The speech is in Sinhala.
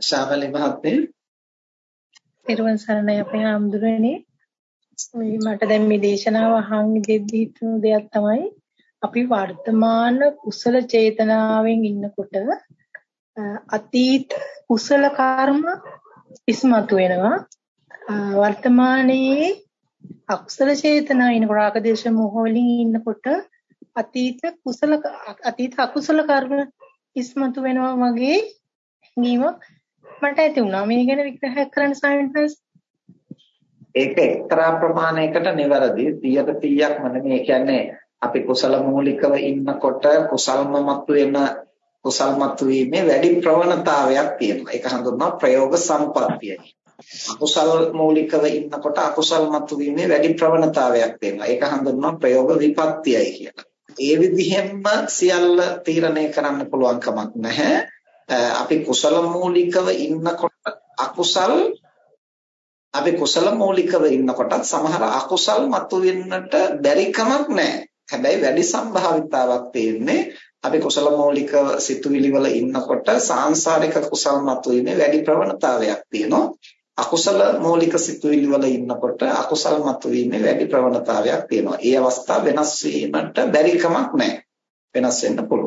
ශාවලි මහත්මිය පෙරවන් සරණයි අපේ ආම්දුරනේ මේ මට දැන් මේ දේශනාව අහන් ඉඳිද්දි හිතුණු දෙයක් තමයි අපි වර්තමාන කුසල චේතනාවෙන් ඉන්නකොට අතීත කුසල කර්ම ඉස්මතු වෙනවා. වර්තමානයේ අකුසල චේතනා ඉනකොට ආකදේශ මොහ වලින් ඉන්නකොට අතීත කුසල අතීත අකුසල කර්ම ඉස්මතු වෙනවා වගේ හැඟීමක් මට ඇති වුණා. මේ ගැන විග්‍රහයක් කරන්න සාමින්හස්. ඒක එක්තරා ප්‍රමාණයකට නිවැරදි 100ට 100ක්ම නෙමෙයි. කියන්නේ අපි කුසල මූලිකව ඉන්නකොට කුසල්ම මතුවෙන කුසල් මතුවීමේ වැඩි ප්‍රවණතාවයක් තියෙනවා. ඒක හඳුන්වනවා ප්‍රයෝග සම්පත්තිය. අකුසල් මූලිකව ඉන්නකොට අකුසල් මතුවීමේ වැඩි ප්‍රවණතාවයක් තියෙනවා. ඒක හඳුන්වනවා ප්‍රයෝග විපත්තියයි කියලා. ඒ විදිහෙන්ම සියල්ල තීරණය කරන්න පුළුවන් කමක් නැහැ. අපි කුසල මූලිකව ඉන්නකොට අකුසල් අපි කුසල මූලිකව ඉන්නකොටත් සමහර අකුසල් මතුවෙන්නට බැරි කමක් නැහැ. හැබැයි වැඩි සම්භාවිතාවක් තියෙන්නේ අපි කුසල මූලික සිතුවිලි වල ඉන්නකොට සාංශාරික කුසල් මතුවීමේ වැඩි ප්‍රවණතාවයක් තියෙනවා. අකුසල මූලික සිතුවිලි වල ඉන්නකොට අකුසල් මතුවීමේ වැඩි ප්‍රවණතාවයක් තියෙනවා. ඒ අවස්ථාව වෙනස් වීමට බැරි කමක් නැහැ. වෙනස් වෙන්න පුළුවන්.